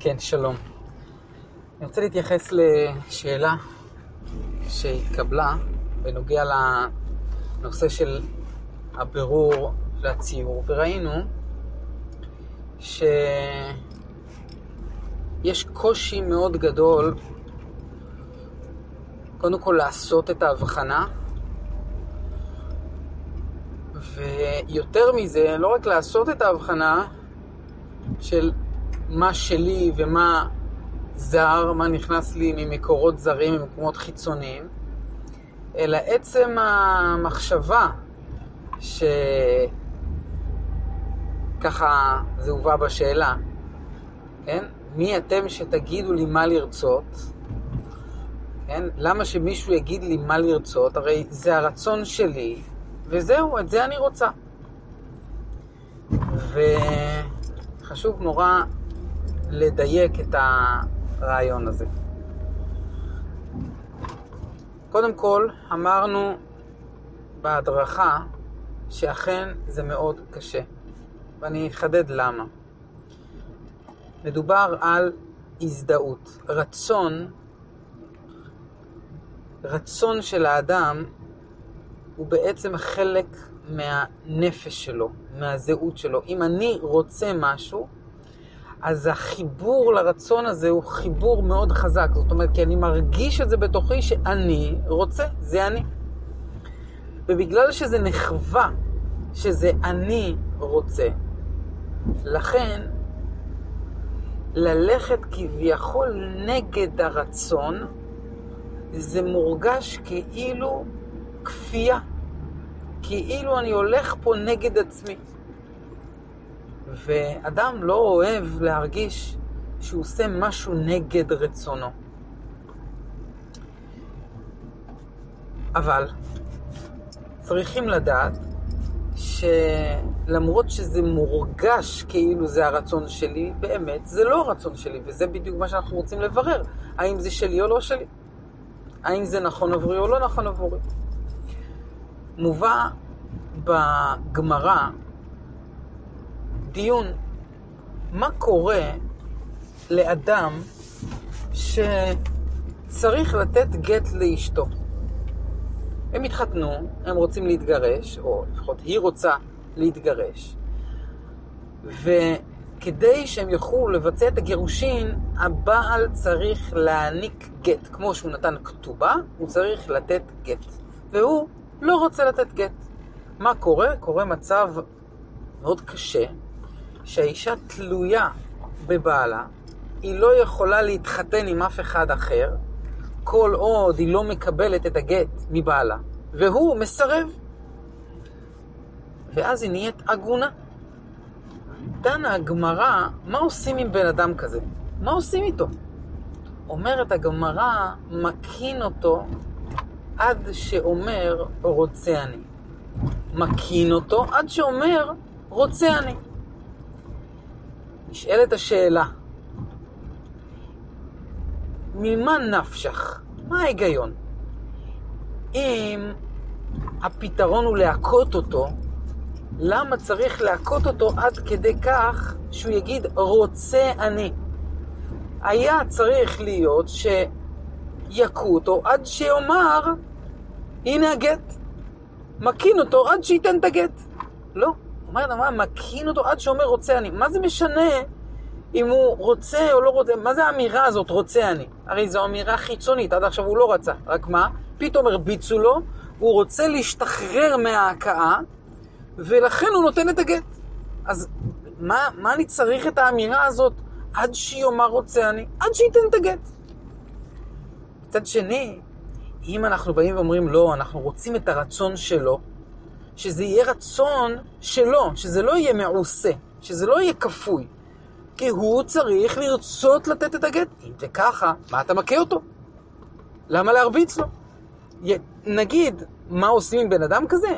כן, שלום. אני רוצה להתייחס לשאלה שהתקבלה בנוגע לנושא של הבירור לציור, וראינו שיש קושי מאוד גדול קודם כל לעשות את ההבחנה, ויותר מזה, לא רק לעשות את ההבחנה של מה שלי ומה זר, מה נכנס לי ממקורות זרים, ממקומות חיצוניים, אלא עצם המחשבה שככה זה הובא בשאלה, כן? מי אתם שתגידו לי מה לרצות? כן? למה שמישהו יגיד לי מה לרצות? הרי זה הרצון שלי, וזהו, את זה אני רוצה. וחשוב נורא לדייק את הרעיון הזה. קודם כל, אמרנו בהדרכה שאכן זה מאוד קשה, ואני אחדד למה. מדובר על הזדהות, רצון, רצון של האדם הוא בעצם חלק מהנפש שלו, מהזהות שלו. אם אני רוצה משהו, אז החיבור לרצון הזה הוא חיבור מאוד חזק. זאת אומרת, כי אני מרגיש את זה בתוכי שאני רוצה, זה אני. ובגלל שזה נחווה, שזה אני רוצה, לכן ללכת כביכול נגד הרצון, זה מורגש כאילו כפייה. כאילו אני הולך פה נגד עצמי. ואדם לא אוהב להרגיש שהוא עושה משהו נגד רצונו. אבל צריכים לדעת שלמרות שזה מורגש כאילו זה הרצון שלי, באמת זה לא הרצון שלי, וזה בדיוק מה שאנחנו רוצים לברר. האם זה שלי או לא שלי? האם זה נכון עבורי או לא נכון עבורי? מובא בגמרא דיון מה קורה לאדם שצריך לתת גט לאשתו. הם התחתנו, הם רוצים להתגרש, או לפחות היא רוצה להתגרש, וכדי שהם יוכלו לבצע את הגירושין, הבעל צריך להעניק גט. כמו שהוא נתן כתובה, הוא צריך לתת גט. והוא לא רוצה לתת גט. מה קורה? קורה מצב מאוד קשה, שהאישה תלויה בבעלה, היא לא יכולה להתחתן עם אף אחד אחר, כל עוד היא לא מקבלת את הגט מבעלה, והוא מסרב. ואז היא נהיית עגונה. דנה הגמרא, מה עושים עם בן אדם כזה? מה עושים איתו? אומרת הגמרא, מקין אותו עד שאומר רוצה אני. מקין אותו עד שאומר רוצה אני. נשאלת השאלה, ממה נפשך? מה ההיגיון? אם הפתרון הוא להכות אותו, למה צריך להכות אותו עד כדי כך שהוא יגיד רוצה אני? היה צריך להיות שיכו אותו עד שיאמר הנה הגט. מקין אותו עד שייתן את הגט. לא. אומרת אמרה, מקין אותו עד שאומר רוצה אני. מה זה משנה אם הוא רוצה או לא רוצה? מה זה האמירה הזאת, רוצה אני? הרי זו אמירה חיצונית, עד עכשיו הוא לא רצה. רק מה? פתאום הרביצו לו, הוא רוצה להשתחרר מההכאה, ולכן הוא נותן את הגט. אז מה, מה אני צריך את האמירה הזאת עד שיאמר רוצה אני? עד שייתן את הגט. מצד שני, אם אנחנו באים ואומרים לא, אנחנו רוצים את הרצון שלו, שזה יהיה רצון שלו, שזה לא יהיה מעושה, שזה לא יהיה כפוי. כי הוא צריך לרצות לתת את הגט. אם זה ככה, מה אתה מכה אותו? למה להרביץ לו? נגיד, מה עושים עם בן אדם כזה?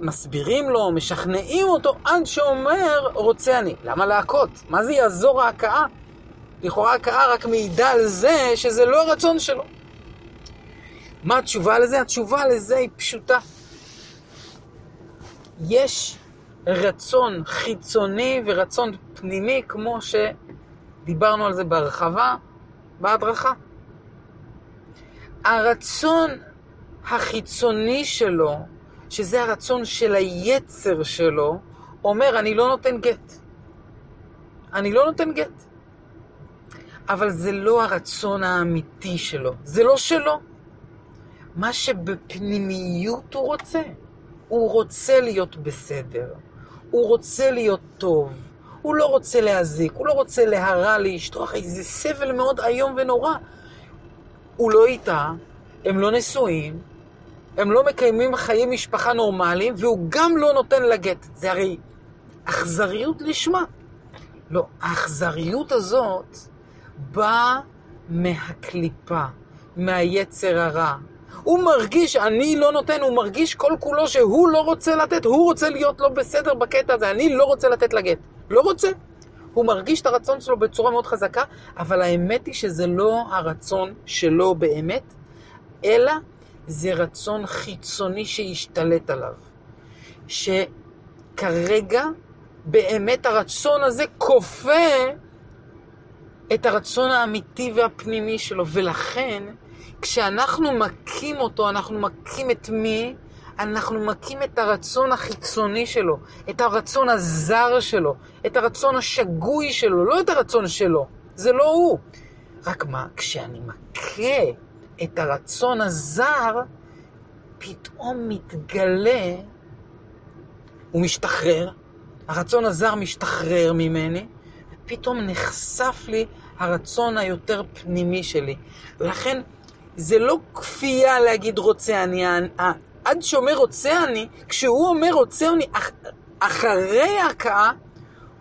מסבירים לו, משכנעים אותו עד שאומר רוצה אני. למה להכות? מה זה יעזור ההכאה? לכאורה ההכאה רק מעידה על זה שזה לא הרצון שלו. מה התשובה לזה? התשובה לזה היא פשוטה. יש רצון חיצוני ורצון פנימי כמו דיברנו על זה בהרחבה, בהדרכה. הרצון החיצוני שלו, שזה הרצון של היצר שלו, אומר, אני לא נותן גט. אני לא נותן גט. אבל זה לא הרצון האמיתי שלו, זה לא שלו. מה שבפנימיות הוא רוצה. הוא רוצה להיות בסדר, הוא רוצה להיות טוב, הוא לא רוצה להזיק, הוא לא רוצה להרע לאשתו, אחי, זה סבל מאוד איום ונורא. הוא לא איתה, הם לא נשואים, הם לא מקיימים חיי משפחה נורמליים, והוא גם לא נותן לה גט. זה הרי אכזריות לשמה. לא, האכזריות הזאת באה מהקליפה, מהיצר הרע. הוא מרגיש, אני לא נותן, הוא מרגיש כל כולו שהוא לא רוצה לתת, הוא רוצה להיות לא בסדר בקטע הזה, אני לא רוצה לתת לגט. לא רוצה. הוא מרגיש את הרצון שלו בצורה מאוד חזקה, אבל האמת היא שזה לא הרצון שלו באמת, אלא זה רצון חיצוני שהשתלט עליו. שכרגע באמת הרצון הזה כופה את הרצון האמיתי והפנימי שלו, ולכן כשאנחנו מכים אותו, אנחנו מכים את מי? אנחנו מכים את הרצון החיצוני שלו, את הרצון הזר שלו, את הרצון השגוי שלו, לא את הרצון שלו. זה לא הוא. רק מה, כשאני מכה את הרצון הזר, פתאום מתגלה, הוא משתחרר, הרצון הזר משתחרר ממני, ופתאום נחשף לי הרצון היותר פנימי שלי. ולכן זה לא כפייה להגיד רוצה אני, עד שאומר רוצה אני, כשהוא אומר רוצה אני, אח, אחרי ההכאה,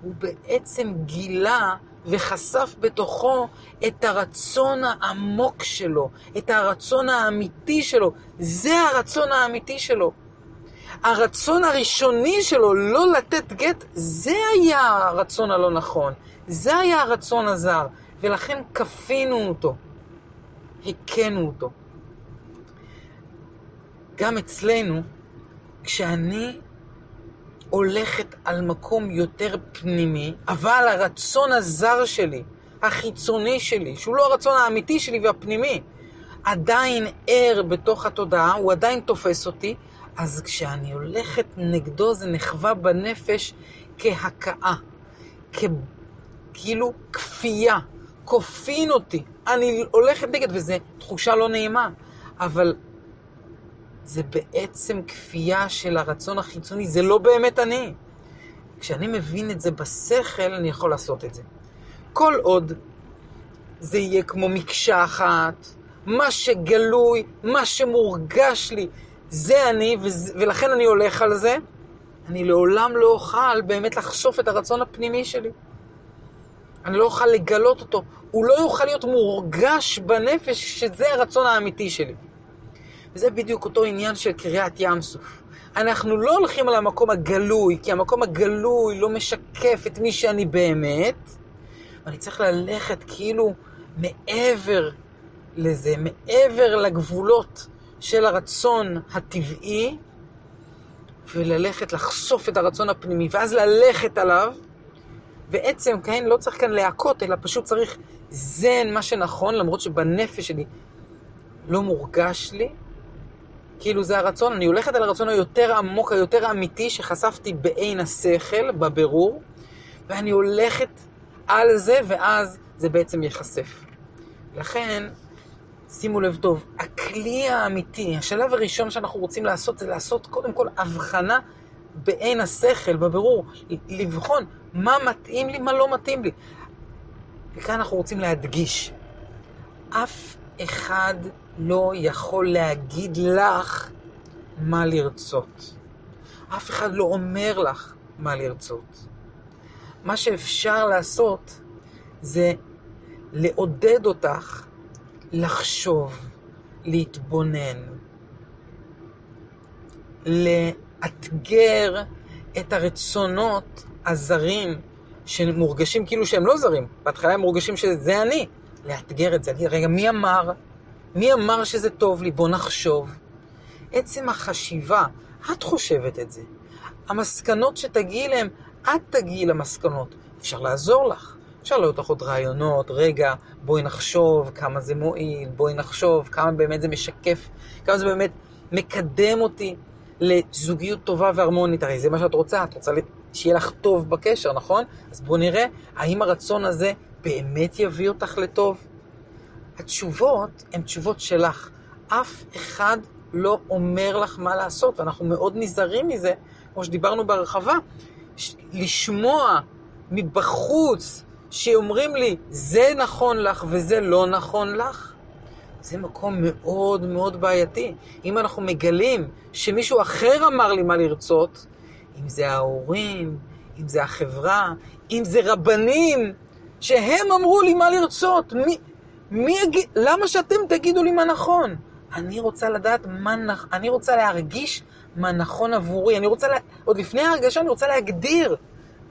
הוא בעצם גילה וחשף בתוכו את הרצון העמוק שלו, את הרצון האמיתי שלו. זה הרצון האמיתי שלו. הרצון הראשוני שלו לא לתת גט, זה היה הרצון הלא נכון. זה היה הרצון הזר, ולכן כפינו אותו. הכינו אותו. גם אצלנו, כשאני הולכת על מקום יותר פנימי, אבל הרצון הזר שלי, החיצוני שלי, שהוא לא הרצון האמיתי שלי והפנימי, עדיין ער בתוך התודעה, הוא עדיין תופס אותי, אז כשאני הולכת נגדו זה נחווה בנפש כהכאה, כאילו כפייה, כופין אותי. אני הולכת נגד, וזו תחושה לא נעימה, אבל זה בעצם כפייה של הרצון החיצוני, זה לא באמת אני. כשאני מבין את זה בשכל, אני יכול לעשות את זה. כל עוד זה יהיה כמו מקשה אחת, מה שגלוי, מה שמורגש לי, זה אני, וזה, ולכן אני הולך על זה, אני לעולם לא אוכל באמת לחשוף את הרצון הפנימי שלי. אני לא אוכל לגלות אותו. הוא לא יוכל להיות מורגש בנפש שזה הרצון האמיתי שלי. וזה בדיוק אותו עניין של קריאת ים סוף. אנחנו לא הולכים על המקום הגלוי, כי המקום הגלוי לא משקף את מי שאני באמת, ואני צריך ללכת כאילו מעבר לזה, מעבר לגבולות של הרצון הטבעי, וללכת לחשוף את הרצון הפנימי, ואז ללכת עליו, בעצם, כן, לא צריך כאן להכות, אלא פשוט צריך זן, מה שנכון, למרות שבנפש שלי לא מורגש לי. כאילו זה הרצון, אני הולכת על הרצון היותר עמוק, היותר אמיתי, שחשפתי בעין השכל, בבירור, ואני הולכת על זה, ואז זה בעצם ייחשף. לכן, שימו לב טוב, הכלי האמיתי, השלב הראשון שאנחנו רוצים לעשות, זה לעשות קודם כל הבחנה בעין השכל, בבירור, לבחון מה מתאים לי, מה לא מתאים לי. וכאן אנחנו רוצים להדגיש, אף אחד לא יכול להגיד לך מה לרצות. אף אחד לא אומר לך מה לרצות. מה שאפשר לעשות זה לעודד אותך לחשוב, להתבונן, לאתגר את הרצונות הזרים שמורגשים כאילו שהם לא זרים. בהתחלה הם מורגשים שזה אני. לאתגר את זה, להגיד, רגע, מי אמר? מי אמר שזה טוב לי? בוא נחשוב. עצם החשיבה, את חושבת את זה. המסקנות שתגיעי אליהן, את תגיעי למסקנות. אפשר לעזור לך. אפשר להעלות לך עוד רעיונות, רגע, בואי נחשוב כמה זה מועיל, בואי נחשוב כמה באמת זה משקף, כמה זה באמת מקדם אותי לזוגיות טובה והרמונית. הרי זה מה שאת רוצה, את רוצה שיהיה לך טוב בקשר, נכון? אז בואו נראה האם הרצון הזה באמת יביא אותך לטוב. התשובות הן תשובות שלך. אף אחד לא אומר לך מה לעשות, ואנחנו מאוד נזהרים מזה, כמו שדיברנו בהרחבה, לשמוע מבחוץ שאומרים לי, זה נכון לך וזה לא נכון לך, זה מקום מאוד מאוד בעייתי. אם אנחנו מגלים שמישהו אחר אמר לי מה לרצות, אם זה ההורים, אם זה החברה, אם זה רבנים, שהם אמרו לי מה לרצות, מי, מי יגיד, למה שאתם תגידו לי מה נכון? אני רוצה לדעת מה נכון, אני רוצה להרגיש מה נכון עבורי. אני רוצה, לה... עוד לפני ההרגשה אני רוצה להגדיר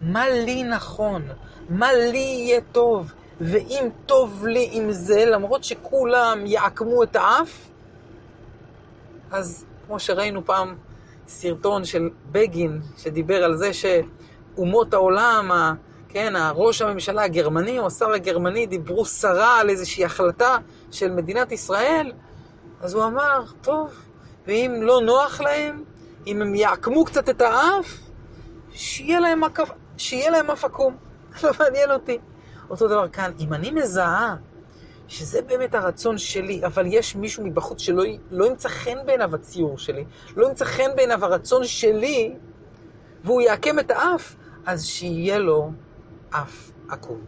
מה לי נכון, מה לי יהיה טוב. ואם טוב לי עם זה, למרות שכולם יעקמו את האף, אז כמו שראינו פעם סרטון של בגין, שדיבר על זה שאומות העולם, ה, כן, הראש הממשלה הגרמני או השר הגרמני דיברו סרה על איזושהי החלטה של מדינת ישראל, אז הוא אמר, טוב, ואם לא נוח להם, אם הם יעקמו קצת את האף, שיהיה להם, שיהיה להם אף עקום. לא מעניין אותי. אותו דבר כאן, אם אני מזהה שזה באמת הרצון שלי, אבל יש מישהו מבחוץ שלא לא ימצא חן בעיניו הציור שלי, לא ימצא חן בעיניו הרצון שלי, והוא יעקם את האף, אז שיהיה לו אף עקום.